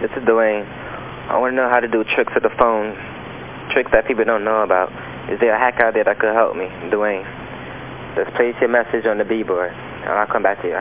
This is Dwayne. I want to know how to do tricks with the phone, tricks that people don't know about. Is there a hack out there that could help me? Dwayne. Just place your message on the B-board, and I'll come back to you.